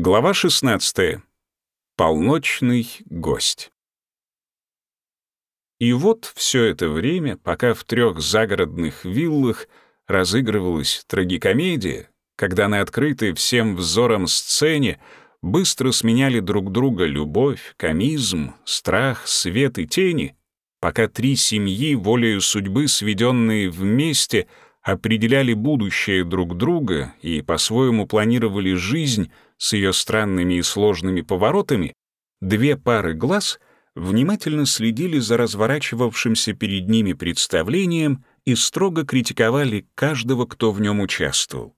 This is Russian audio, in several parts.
Глава 16. Полночный гость. И вот все это время, пока в трех загородных виллах разыгрывалась трагикомедия, когда на открытой всем взором сцене быстро сменяли друг друга любовь, комизм, страх, свет и тени, пока три семьи, волею судьбы сведенные вместе, определяли будущее друг друга и по-своему планировали жизнь — с ее странными и сложными поворотами, две пары глаз внимательно следили за разворачивавшимся перед ними представлением и строго критиковали каждого, кто в нем участвовал.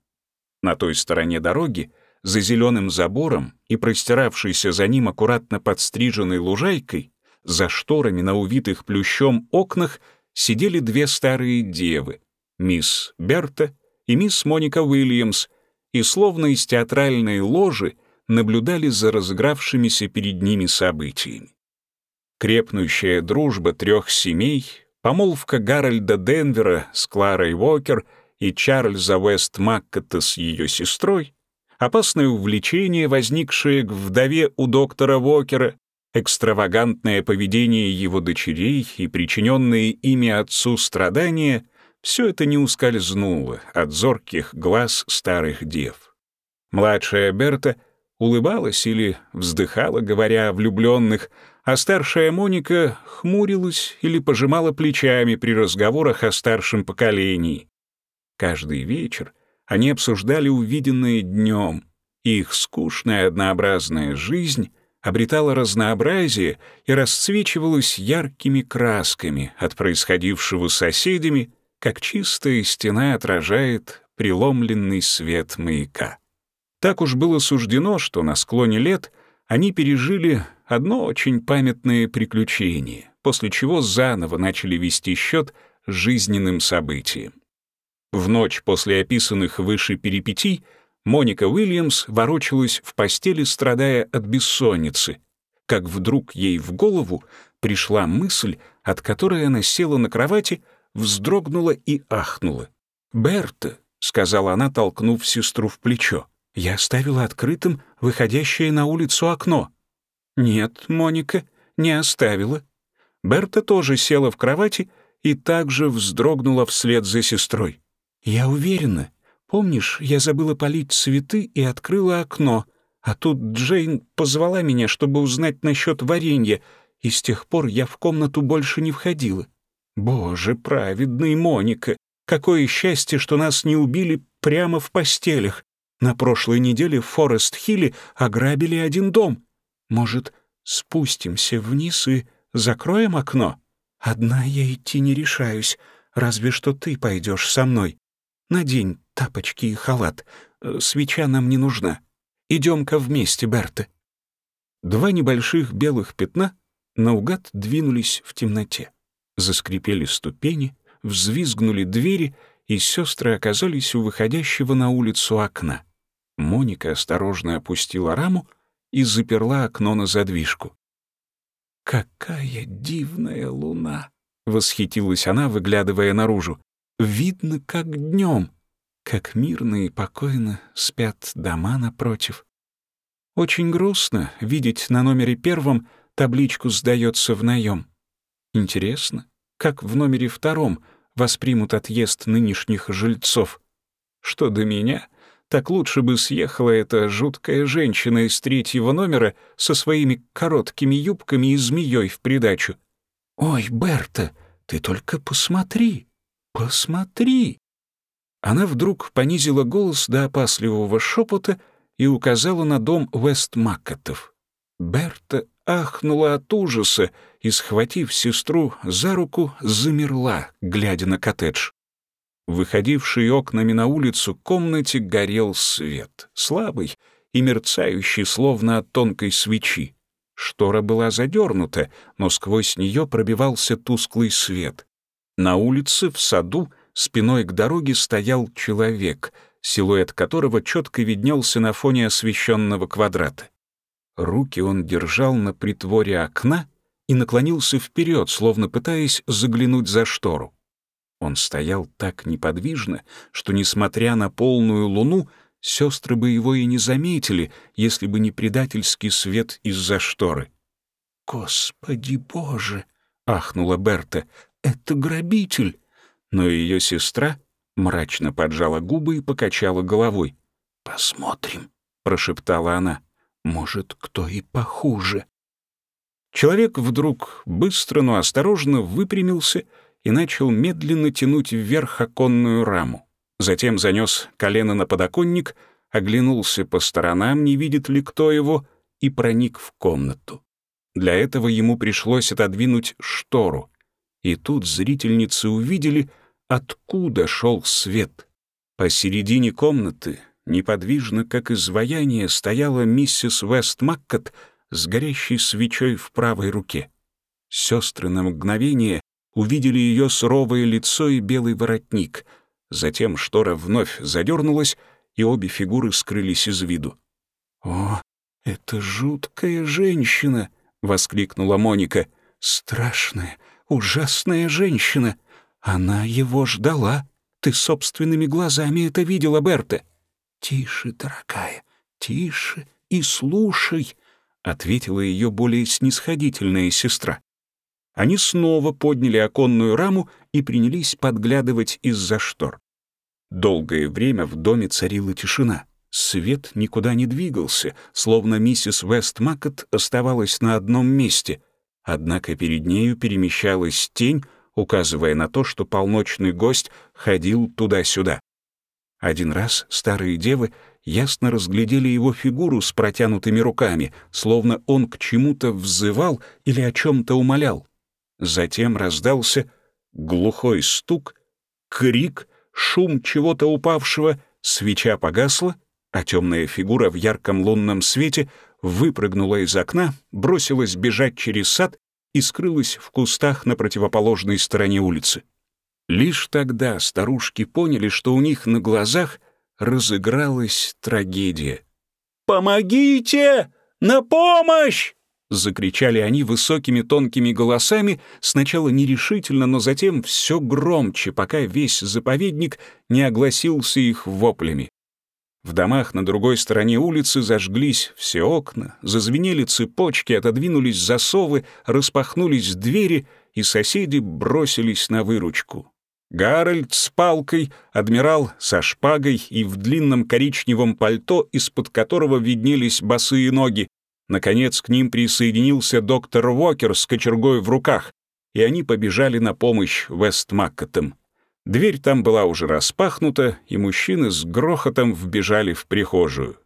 На той стороне дороги, за зеленым забором и простиравшейся за ним аккуратно подстриженной лужайкой, за шторами на увитых плющом окнах сидели две старые девы, мисс Берта и мисс Моника Уильямс — и словно из театральной ложи наблюдали за разыгравшимися перед ними событиями. Крепнущая дружба трех семей, помолвка Гарольда Денвера с Кларой Уокер и Чарльза Уэст Маккота с ее сестрой, опасное увлечение, возникшее к вдове у доктора Уокера, экстравагантное поведение его дочерей и причиненные ими отцу страдания все это не ускользнуло от зорких глаз старых дев. Младшая Берта улыбалась или вздыхала, говоря о влюбленных, а старшая Моника хмурилась или пожимала плечами при разговорах о старшем поколении. Каждый вечер они обсуждали увиденное днем, их скучная однообразная жизнь обретала разнообразие и расцвечивалась яркими красками от происходившего с соседями как чистая стена отражает преломленный свет маяка. Так уж было суждено, что на склоне лет они пережили одно очень памятное приключение, после чего заново начали вести счет жизненным событиям. В ночь после описанных выше перипетий Моника Уильямс ворочалась в постели, страдая от бессонницы, как вдруг ей в голову пришла мысль, от которой она села на кровати, вздрогнула и ахнула. «Берта», — сказала она, толкнув сестру в плечо, — «я оставила открытым выходящее на улицу окно». «Нет, Моника, не оставила». Берта тоже села в кровати и также вздрогнула вслед за сестрой. «Я уверена. Помнишь, я забыла полить цветы и открыла окно, а тут Джейн позвала меня, чтобы узнать насчет варенья, и с тех пор я в комнату больше не входила. Боже, праведный Моника, какое счастье, что нас не убили прямо в постелях. На прошлой неделе в Форест-Хилле ограбили один дом. Может, спустимся вниз и закроем окно? Одна я идти не решаюсь, разве что ты пойдешь со мной. Надень тапочки и халат. Э, свеча нам не нужна. Идем-ка вместе, Берта. Два небольших белых пятна наугад двинулись в темноте. Заскрипели ступени, взвизгнули двери, и сестры оказались у выходящего на улицу окна. Моника осторожно опустила раму и заперла окно на задвижку. «Какая дивная луна!» — восхитилась она, выглядывая наружу. «Видно, как днем, как мирно и покойно спят дома напротив. Очень грустно видеть на номере первом табличку «Сдается в наем». Интересно, как в номере втором воспримут отъезд нынешних жильцов. Что до меня, так лучше бы съехала эта жуткая женщина из третьего номера со своими короткими юбками и змеей в придачу. «Ой, Берта, ты только посмотри, посмотри!» Она вдруг понизила голос до опасливого шепота и указала на дом Вестмаккетов. Берта ахнула от ужаса и, схватив сестру за руку, замерла, глядя на коттедж. Выходивший окнами на улицу комнате горел свет, слабый и мерцающий, словно от тонкой свечи. Штора была задернута, но сквозь нее пробивался тусклый свет. На улице, в саду, спиной к дороге стоял человек, силуэт которого четко виднелся на фоне освещенного квадрата. Руки он держал на притворе окна и наклонился вперед, словно пытаясь заглянуть за штору. Он стоял так неподвижно, что, несмотря на полную луну, сестры бы его и не заметили, если бы не предательский свет из-за шторы. «Господи Боже!» — ахнула Берта. «Это грабитель!» Но ее сестра мрачно поджала губы и покачала головой. «Посмотрим», — прошептала она. «Может, кто и похуже». Человек вдруг быстро, но осторожно выпрямился и начал медленно тянуть вверх оконную раму. Затем занес колено на подоконник, оглянулся по сторонам, не видит ли кто его, и проник в комнату. Для этого ему пришлось отодвинуть штору. И тут зрительницы увидели, откуда шел свет. Посередине комнаты, неподвижно, как изваяние, стояла миссис Вестмаккот с горящей свечой в правой руке. Сестры на мгновение увидели ее суровое лицо и белый воротник — Затем штора вновь задернулась, и обе фигуры скрылись из виду. «О, это жуткая женщина!» — воскликнула Моника. «Страшная, ужасная женщина! Она его ждала! Ты собственными глазами это видела, Берта!» «Тише, дорогая, тише и слушай!» — ответила ее более снисходительная сестра. Они снова подняли оконную раму и принялись подглядывать из-за штор. Долгое время в доме царила тишина. Свет никуда не двигался, словно миссис Вестмакет оставалась на одном месте. Однако перед нею перемещалась тень, указывая на то, что полночный гость ходил туда-сюда. Один раз старые девы ясно разглядели его фигуру с протянутыми руками, словно он к чему-то взывал или о чем-то умолял. Затем раздался глухой стук, крик, шум чего-то упавшего, свеча погасла, а темная фигура в ярком лунном свете выпрыгнула из окна, бросилась бежать через сад и скрылась в кустах на противоположной стороне улицы. Лишь тогда старушки поняли, что у них на глазах разыгралась трагедия. «Помогите! На помощь!» Закричали они высокими тонкими голосами, сначала нерешительно, но затем все громче, пока весь заповедник не огласился их воплями. В домах на другой стороне улицы зажглись все окна, зазвенели цепочки, отодвинулись засовы, распахнулись двери, и соседи бросились на выручку. Гарольд с палкой, адмирал со шпагой и в длинном коричневом пальто, из-под которого виднелись босые ноги, Наконец к ним присоединился доктор Уокер с кочергой в руках, и они побежали на помощь Вестмаккотам. Дверь там была уже распахнута, и мужчины с грохотом вбежали в прихожую.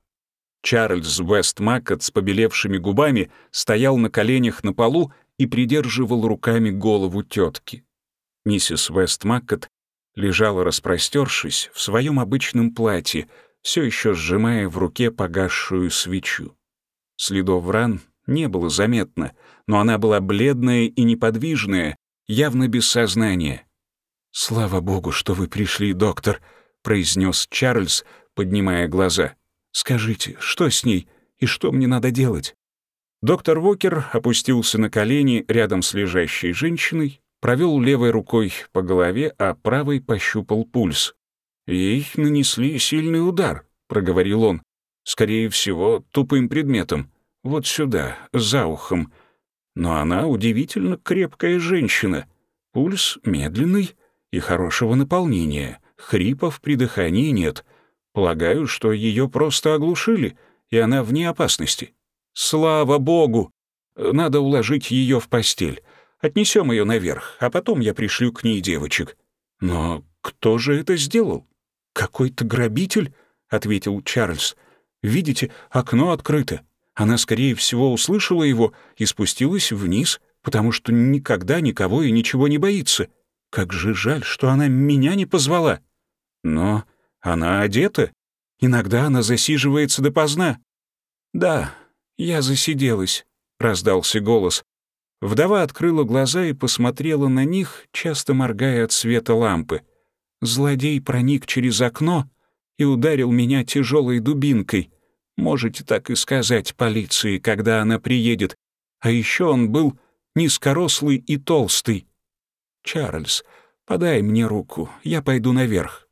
Чарльз Вестмаккот с побелевшими губами стоял на коленях на полу и придерживал руками голову тетки. Миссис Вестмаккот лежала распростершись в своем обычном платье, все еще сжимая в руке погасшую свечу. Следов ран не было заметно, но она была бледная и неподвижная, явно без сознания. «Слава богу, что вы пришли, доктор», — произнес Чарльз, поднимая глаза. «Скажите, что с ней и что мне надо делать?» Доктор Вокер опустился на колени рядом с лежащей женщиной, провел левой рукой по голове, а правой пощупал пульс. «Ей нанесли сильный удар», — проговорил он. Скорее всего, тупым предметом. Вот сюда, за ухом. Но она удивительно крепкая женщина. Пульс медленный и хорошего наполнения. Хрипов при дыхании нет. Полагаю, что ее просто оглушили, и она вне опасности. Слава богу! Надо уложить ее в постель. Отнесем ее наверх, а потом я пришлю к ней девочек. Но кто же это сделал? Какой-то грабитель, ответил Чарльз. Видите, окно открыто. Она, скорее всего, услышала его и спустилась вниз, потому что никогда никого и ничего не боится. Как же жаль, что она меня не позвала. Но она одета. Иногда она засиживается допоздна. «Да, я засиделась», — раздался голос. Вдова открыла глаза и посмотрела на них, часто моргая от света лампы. Злодей проник через окно и ударил меня тяжелой дубинкой. Можете так и сказать полиции, когда она приедет. А еще он был низкорослый и толстый. Чарльз, подай мне руку, я пойду наверх.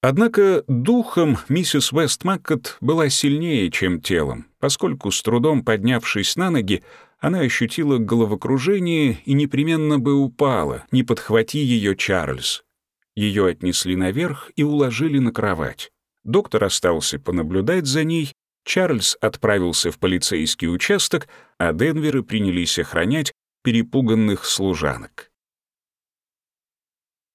Однако духом миссис Вестмаккот была сильнее, чем телом, поскольку с трудом поднявшись на ноги, она ощутила головокружение и непременно бы упала, не подхвати ее Чарльз. Ее отнесли наверх и уложили на кровать. Доктор остался понаблюдать за ней, Чарльз отправился в полицейский участок, а Денверы принялись охранять перепуганных служанок.